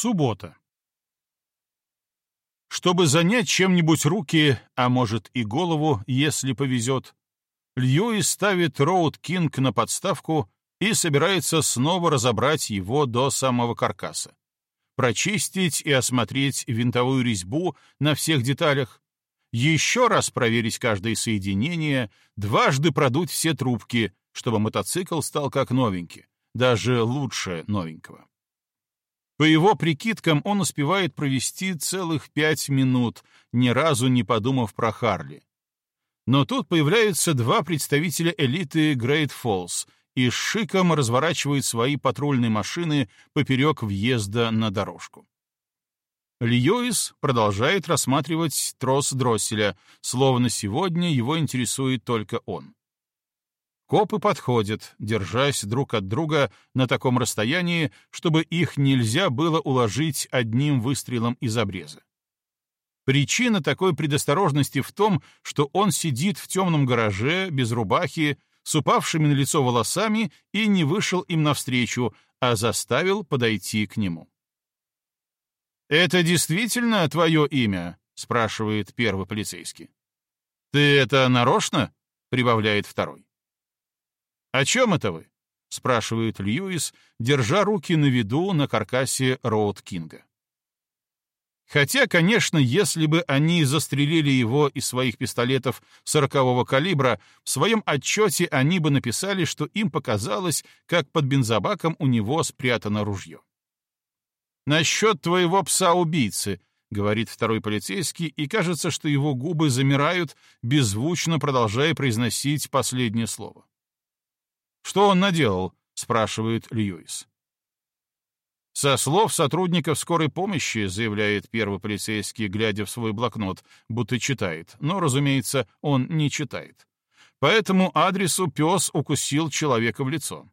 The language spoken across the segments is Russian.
Суббота. Чтобы занять чем-нибудь руки, а может и голову, если повезет, Льюис ставит Роуд Кинг на подставку и собирается снова разобрать его до самого каркаса. Прочистить и осмотреть винтовую резьбу на всех деталях, еще раз проверить каждое соединение, дважды продуть все трубки, чтобы мотоцикл стал как новенький, даже лучше новенького. По его прикидкам, он успевает провести целых пять минут, ни разу не подумав про Харли. Но тут появляются два представителя элиты Грейт Фоллс и с шиком разворачивают свои патрульные машины поперек въезда на дорожку. Льюис продолжает рассматривать трос дросселя, словно сегодня его интересует только он. Копы подходят, держась друг от друга на таком расстоянии, чтобы их нельзя было уложить одним выстрелом из обреза. Причина такой предосторожности в том, что он сидит в темном гараже, без рубахи, с упавшими на лицо волосами и не вышел им навстречу, а заставил подойти к нему. «Это действительно твое имя?» — спрашивает первый полицейский. «Ты это нарочно?» — прибавляет второй. «О чем это вы?» — спрашивает Льюис, держа руки на виду на каркасе Роуд Кинга. Хотя, конечно, если бы они застрелили его из своих пистолетов сорокового калибра, в своем отчете они бы написали, что им показалось, как под бензобаком у него спрятано ружье. «Насчет твоего пса-убийцы», — говорит второй полицейский, и кажется, что его губы замирают, беззвучно продолжая произносить последнее слово. «Что он наделал?» — спрашивает Льюис. Со слов сотрудников скорой помощи, заявляет первый полицейский, глядя в свой блокнот, будто читает, но, разумеется, он не читает. По этому адресу пес укусил человека в лицо.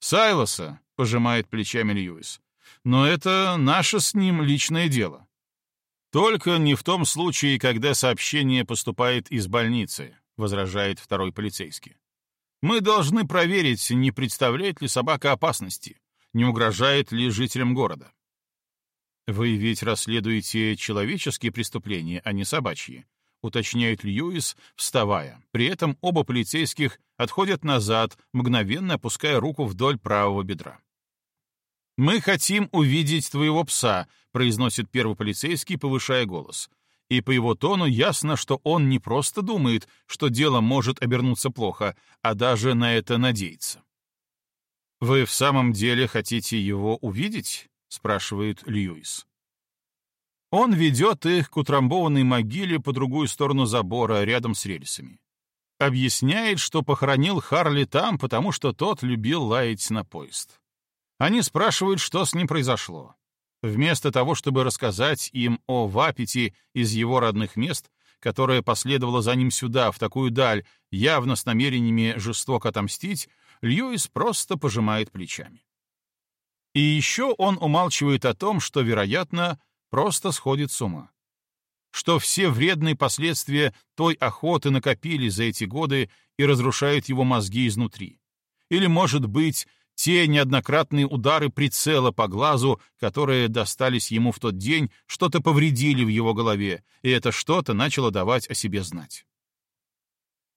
«Сайлоса», — пожимает плечами Льюис, — «но это наше с ним личное дело». «Только не в том случае, когда сообщение поступает из больницы», — возражает второй полицейский. Мы должны проверить, не представляет ли собака опасности, не угрожает ли жителям города. Вы ведь расследуете человеческие преступления, а не собачьи, уточняет Льюис, вставая. При этом оба полицейских отходят назад, мгновенно опуская руку вдоль правого бедра. «Мы хотим увидеть твоего пса», — произносит первый полицейский, повышая голос и по его тону ясно, что он не просто думает, что дело может обернуться плохо, а даже на это надеется. «Вы в самом деле хотите его увидеть?» — спрашивает Льюис. Он ведет их к утрамбованной могиле по другую сторону забора, рядом с рельсами. Объясняет, что похоронил Харли там, потому что тот любил лаять на поезд. Они спрашивают, что с ним произошло. Вместо того, чтобы рассказать им о Вапите из его родных мест, которая последовала за ним сюда, в такую даль, явно с намерениями жестоко отомстить, Льюис просто пожимает плечами. И еще он умалчивает о том, что, вероятно, просто сходит с ума. Что все вредные последствия той охоты накопили за эти годы и разрушают его мозги изнутри. Или, может быть, те неоднократные удары прицела по глазу, которые достались ему в тот день, что-то повредили в его голове, и это что-то начало давать о себе знать.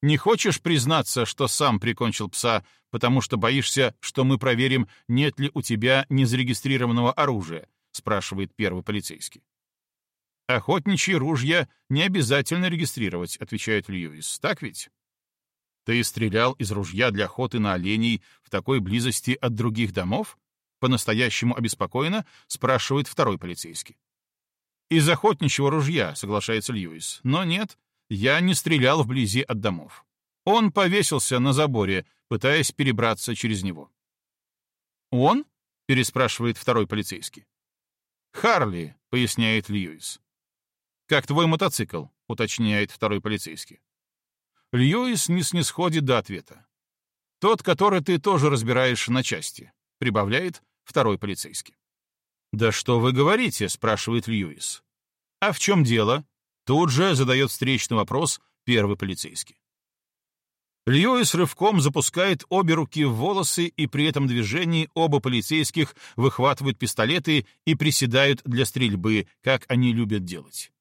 «Не хочешь признаться, что сам прикончил пса, потому что боишься, что мы проверим, нет ли у тебя незарегистрированного оружия?» — спрашивает первый полицейский. «Охотничьи ружья не обязательно регистрировать», — отвечает Льюис. «Так ведь?» Ты стрелял из ружья для охоты на оленей в такой близости от других домов? По-настоящему обеспокоенно спрашивает второй полицейский. Из охотничьего ружья, соглашается Льюис. Но нет, я не стрелял вблизи от домов. Он повесился на заборе, пытаясь перебраться через него. «Он?» — переспрашивает второй полицейский. «Харли», — поясняет Льюис. «Как твой мотоцикл?» — уточняет второй полицейский. Льюис не снисходит до ответа. «Тот, который ты тоже разбираешь на части», — прибавляет второй полицейский. «Да что вы говорите?» — спрашивает Льюис. «А в чем дело?» — тут же задает встречный вопрос первый полицейский. Льюис рывком запускает обе руки в волосы, и при этом движении оба полицейских выхватывают пистолеты и приседают для стрельбы, как они любят делать.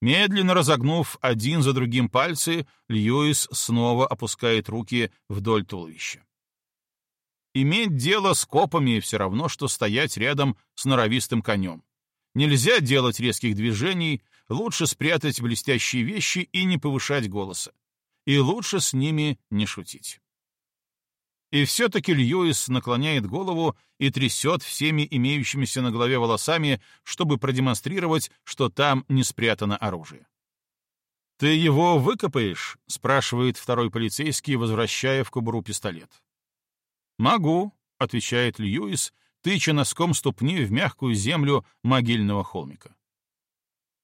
Медленно разогнув один за другим пальцы, Льюис снова опускает руки вдоль туловища. Иметь дело с копами все равно, что стоять рядом с норовистым конем. Нельзя делать резких движений, лучше спрятать блестящие вещи и не повышать голоса и лучше с ними не шутить. И все-таки Льюис наклоняет голову и трясет всеми имеющимися на голове волосами, чтобы продемонстрировать, что там не спрятано оружие. «Ты его выкопаешь?» — спрашивает второй полицейский, возвращая в кобуру пистолет. «Могу», — отвечает Льюис, тыча носком ступни в мягкую землю могильного холмика.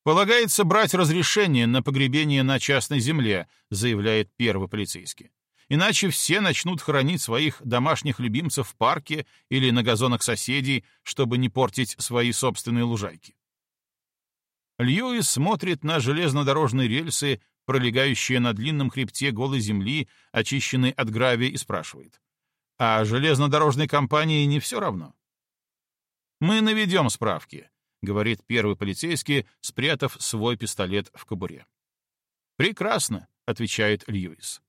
«Полагается брать разрешение на погребение на частной земле», заявляет первый полицейский. «Иначе все начнут хоронить своих домашних любимцев в парке или на газонах соседей, чтобы не портить свои собственные лужайки». Льюис смотрит на железнодорожные рельсы, пролегающие на длинном хребте голой земли, очищенной от гравия, и спрашивает. «А железнодорожной компании не все равно?» «Мы наведем справки», — говорит первый полицейский, спрятав свой пистолет в кобуре. «Прекрасно», — отвечает Льюис.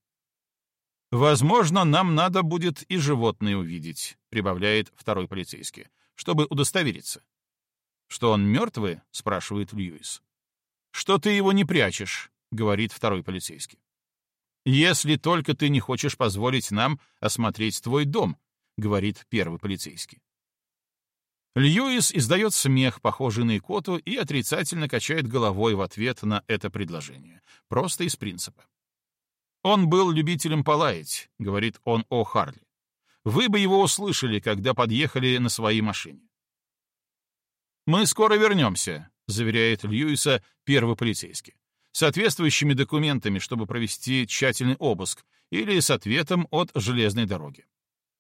«Возможно, нам надо будет и животное увидеть», — прибавляет второй полицейский, «чтобы удостовериться». «Что он мертвый?» — спрашивает Льюис. «Что ты его не прячешь?» — говорит второй полицейский. «Если только ты не хочешь позволить нам осмотреть твой дом», — говорит первый полицейский. Льюис издает смех, похожий на икоту, и отрицательно качает головой в ответ на это предложение. Просто из принципа. «Он был любителем полаять», — говорит он о Харли. «Вы бы его услышали, когда подъехали на своей машине». «Мы скоро вернемся», — заверяет Льюиса первый полицейский, соответствующими документами, чтобы провести тщательный обыск, или с ответом от железной дороги.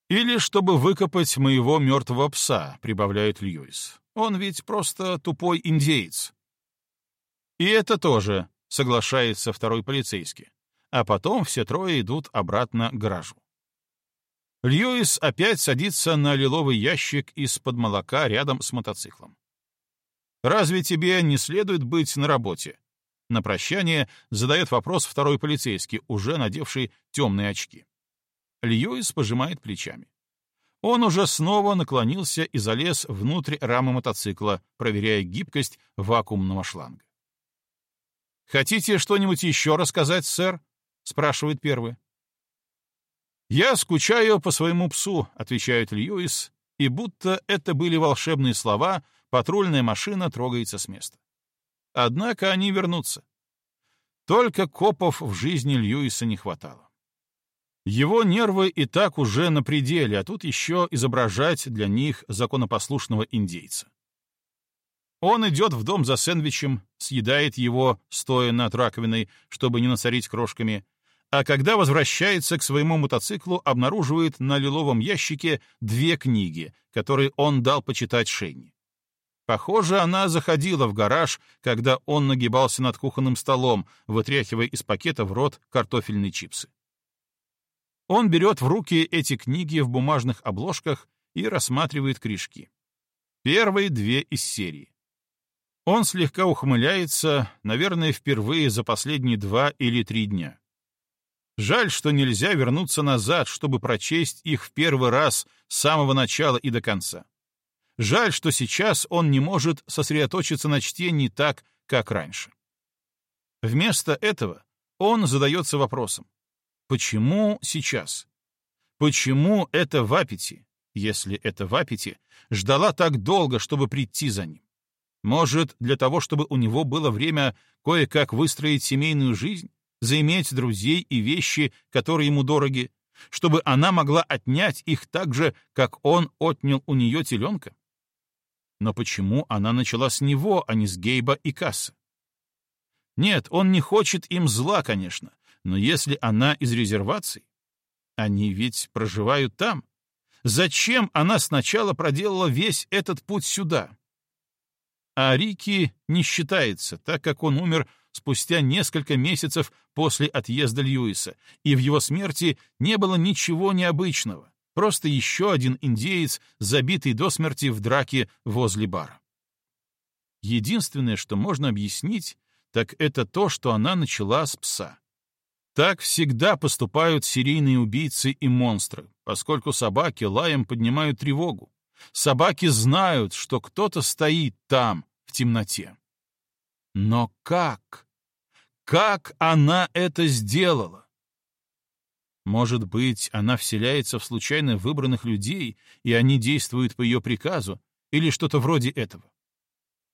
«Или чтобы выкопать моего мертвого пса», — прибавляет Льюис. «Он ведь просто тупой индеец». «И это тоже», — соглашается второй полицейский. А потом все трое идут обратно к гаражу. Льюис опять садится на лиловый ящик из-под молока рядом с мотоциклом. «Разве тебе не следует быть на работе?» На прощание задает вопрос второй полицейский, уже надевший темные очки. Льюис пожимает плечами. Он уже снова наклонился и залез внутрь рамы мотоцикла, проверяя гибкость вакуумного шланга. «Хотите что-нибудь еще рассказать, сэр?» — спрашивает первый. «Я скучаю по своему псу», — отвечает Льюис, и будто это были волшебные слова, патрульная машина трогается с места. Однако они вернутся. Только копов в жизни Льюиса не хватало. Его нервы и так уже на пределе, а тут еще изображать для них законопослушного индейца. Он идет в дом за сэндвичем, съедает его, стоя над раковиной, чтобы не насорить крошками, а когда возвращается к своему мотоциклу, обнаруживает на лиловом ящике две книги, которые он дал почитать Шенни. Похоже, она заходила в гараж, когда он нагибался над кухонным столом, вытряхивая из пакета в рот картофельные чипсы. Он берет в руки эти книги в бумажных обложках и рассматривает крышки. Первые две из серии. Он слегка ухмыляется, наверное, впервые за последние два или три дня. Жаль, что нельзя вернуться назад, чтобы прочесть их в первый раз с самого начала и до конца. Жаль, что сейчас он не может сосредоточиться на чтении так, как раньше. Вместо этого он задается вопросом, Почему сейчас? Почему это в если это в ждала так долго, чтобы прийти за ним? Может, для того, чтобы у него было время кое-как выстроить семейную жизнь, заиметь друзей и вещи, которые ему дороги, чтобы она могла отнять их так же, как он отнял у нее теленка? Но почему она начала с него, а не с Гейба и Касса? Нет, он не хочет им зла, конечно, но если она из резервации, они ведь проживают там. Зачем она сначала проделала весь этот путь сюда? А Рики не считается, так как он умер спустя несколько месяцев после отъезда Льюиса, и в его смерти не было ничего необычного, просто еще один индеец, забитый до смерти в драке возле бара. Единственное, что можно объяснить, так это то, что она начала с пса. Так всегда поступают серийные убийцы и монстры, поскольку собаки лаем поднимают тревогу. Собаки знают, что кто-то стоит там, в темноте. Но как? Как она это сделала? Может быть, она вселяется в случайно выбранных людей, и они действуют по ее приказу, или что-то вроде этого.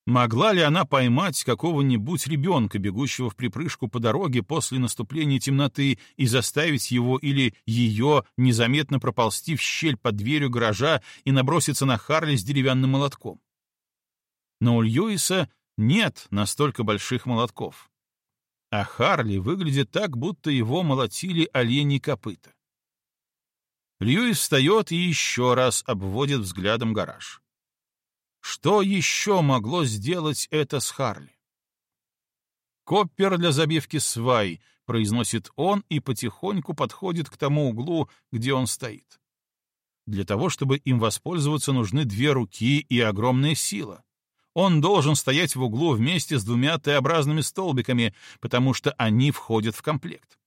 Могла ли она поймать какого-нибудь ребенка, бегущего в припрыжку по дороге после наступления темноты, и заставить его или ее незаметно проползти в щель под дверью гаража и наброситься на Харли с деревянным молотком? Но у Льюиса нет настолько больших молотков. А Харли выглядит так, будто его молотили оленьи копыта. Льюис встает и еще раз обводит взглядом гараж. Что еще могло сделать это с Харли? «Коппер для забивки свай», — произносит он и потихоньку подходит к тому углу, где он стоит. Для того, чтобы им воспользоваться, нужны две руки и огромная сила. Он должен стоять в углу вместе с двумя Т-образными столбиками, потому что они входят в комплект.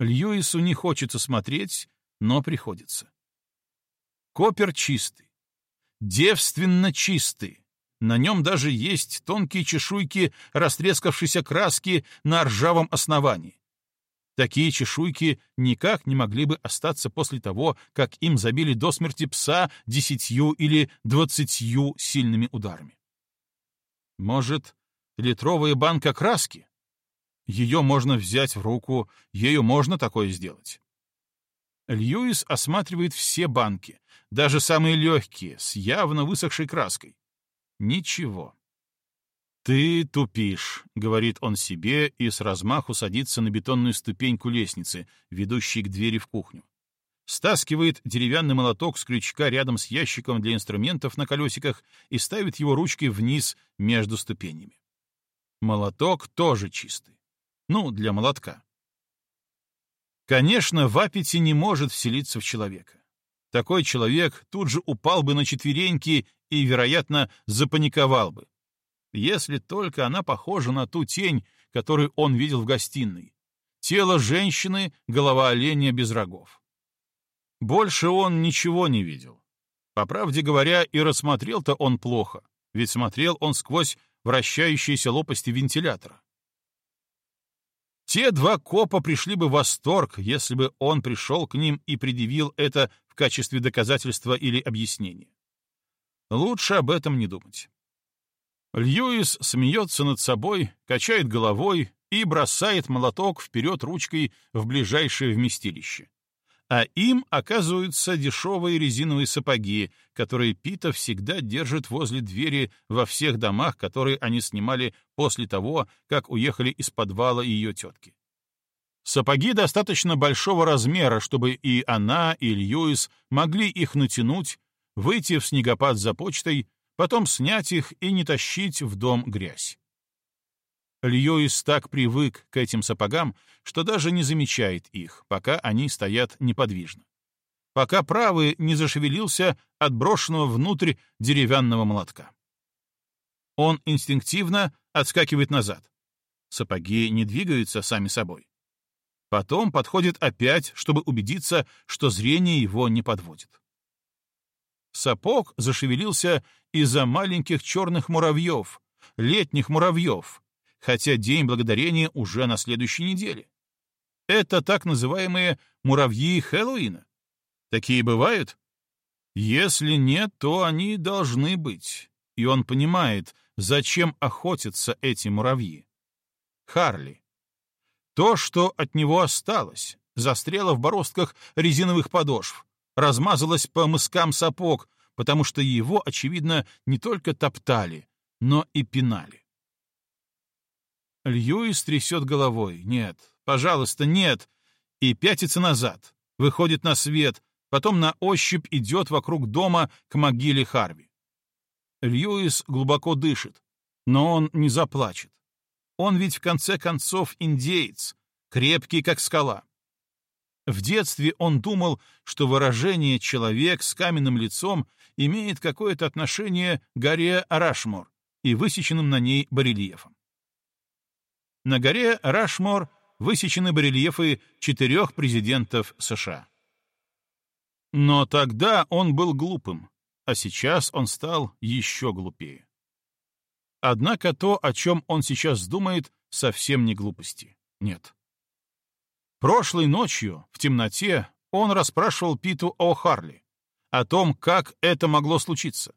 Льюису не хочется смотреть, но приходится. Копер чистый девственно чистый. На нем даже есть тонкие чешуйки растрескавшейся краски на ржавом основании. Такие чешуйки никак не могли бы остаться после того, как им забили до смерти пса десятью или двадцатью сильными ударами. Может, литровая банка краски? Ее можно взять в руку, ею можно такое сделать. Льюис осматривает все банки, даже самые легкие, с явно высохшей краской. Ничего. «Ты тупишь», — говорит он себе и с размаху садится на бетонную ступеньку лестницы, ведущей к двери в кухню. Стаскивает деревянный молоток с крючка рядом с ящиком для инструментов на колесиках и ставит его ручкой вниз между ступенями. Молоток тоже чистый. Ну, для молотка. Конечно, в аппете не может вселиться в человека. Такой человек тут же упал бы на четвереньки и, вероятно, запаниковал бы. Если только она похожа на ту тень, которую он видел в гостиной. Тело женщины, голова оленя без рогов. Больше он ничего не видел. По правде говоря, и рассмотрел-то он плохо, ведь смотрел он сквозь вращающиеся лопасти вентилятора. Те два копа пришли бы в восторг, если бы он пришел к ним и предъявил это в качестве доказательства или объяснения. Лучше об этом не думать. Льюис смеется над собой, качает головой и бросает молоток вперед ручкой в ближайшее вместилище. А им оказываются дешевые резиновые сапоги, которые Пита всегда держит возле двери во всех домах, которые они снимали после того, как уехали из подвала ее тетки. Сапоги достаточно большого размера, чтобы и она, и Льюис могли их натянуть, выйти в снегопад за почтой, потом снять их и не тащить в дом грязь. Льюис так привык к этим сапогам, что даже не замечает их, пока они стоят неподвижно. Пока правый не зашевелился от брошенного внутрь деревянного молотка. Он инстинктивно отскакивает назад. Сапоги не двигаются сами собой. Потом подходит опять, чтобы убедиться, что зрение его не подводит. Сапог зашевелился из-за маленьких черных муравьев, летних муравьев, хотя День Благодарения уже на следующей неделе. Это так называемые муравьи Хэллоуина. Такие бывают? Если нет, то они должны быть. И он понимает, зачем охотятся эти муравьи. Харли. То, что от него осталось, застряло в бороздках резиновых подошв, размазалось по мыскам сапог, потому что его, очевидно, не только топтали, но и пинали. Льюис трясет головой. «Нет, пожалуйста, нет!» И пятится назад, выходит на свет, потом на ощупь идет вокруг дома к могиле Харви. Льюис глубоко дышит, но он не заплачет. Он ведь в конце концов индеец, крепкий как скала. В детстве он думал, что выражение «человек с каменным лицом» имеет какое-то отношение к горе Арашмор и высеченным на ней барельефам. На горе Рашмор высечены барельефы четырех президентов США. Но тогда он был глупым, а сейчас он стал еще глупее. Однако то, о чем он сейчас думает, совсем не глупости. Нет. Прошлой ночью, в темноте, он расспрашивал Питу о Харли, о том, как это могло случиться.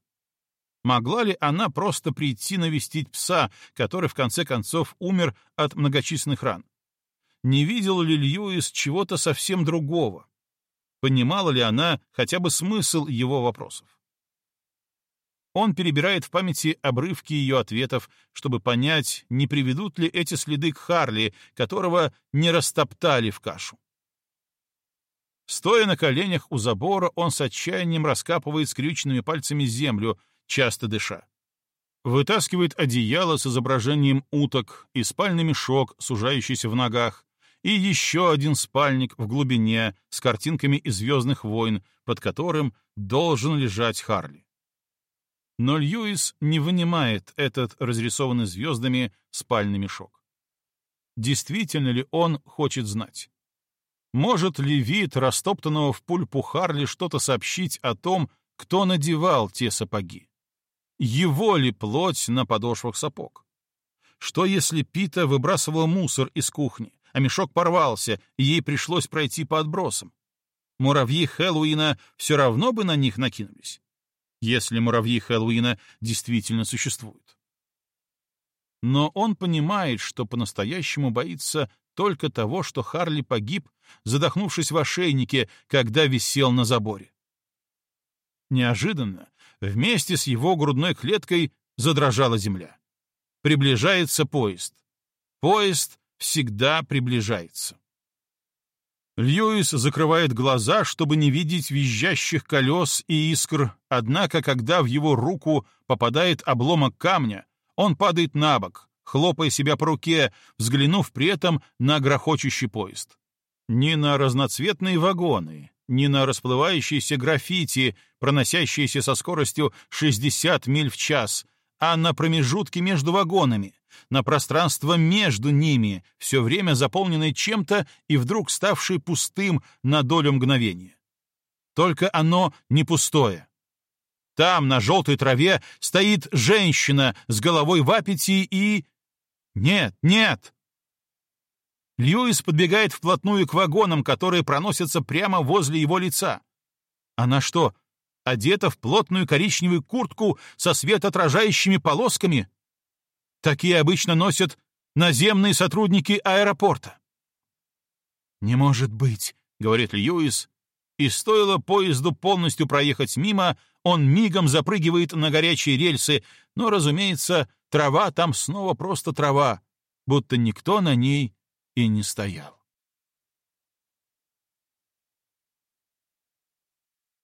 Могла ли она просто прийти навестить пса, который в конце концов умер от многочисленных ран? Не видел ли Льюис чего-то совсем другого? Понимала ли она хотя бы смысл его вопросов? Он перебирает в памяти обрывки ее ответов, чтобы понять, не приведут ли эти следы к Харли, которого не растоптали в кашу. Стоя на коленях у забора, он с отчаянием раскапывает скрюченными пальцами землю, часто дыша. Вытаскивает одеяло с изображением уток и спальный мешок, сужающийся в ногах, и еще один спальник в глубине с картинками из «Звездных войн», под которым должен лежать Харли. Но Льюис не вынимает этот разрисованный звездами спальный мешок. Действительно ли он хочет знать? Может ли вид растоптанного в пульпу Харли что-то сообщить о том, кто надевал те сапоги? Его ли плоть на подошвах сапог? Что если Пита выбрасывала мусор из кухни, а мешок порвался, и ей пришлось пройти по отбросам? Муравьи Хэллоуина все равно бы на них накинулись если муравьи Хэллоуина действительно существуют. Но он понимает, что по-настоящему боится только того, что Харли погиб, задохнувшись в ошейнике, когда висел на заборе. Неожиданно, вместе с его грудной клеткой задрожала земля. Приближается поезд. Поезд всегда приближается. Льюис закрывает глаза, чтобы не видеть визжащих колес и искр, однако, когда в его руку попадает обломок камня, он падает на бок, хлопая себя по руке, взглянув при этом на грохочущий поезд. Ни на разноцветные вагоны, ни на расплывающиеся граффити, проносящиеся со скоростью 60 миль в час, а на промежутки между вагонами, на пространство между ними, все время заполненное чем-то и вдруг ставшее пустым на долю мгновения. Только оно не пустое. Там, на желтой траве, стоит женщина с головой в аппете и... Нет, нет! Льюис подбегает вплотную к вагонам, которые проносятся прямо возле его лица. Она что, одета в плотную коричневую куртку со светоотражающими полосками? Такие обычно носят наземные сотрудники аэропорта. «Не может быть», — говорит Льюис, и стоило поезду полностью проехать мимо, он мигом запрыгивает на горячие рельсы, но, разумеется, трава там снова просто трава, будто никто на ней и не стоял.